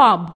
pub.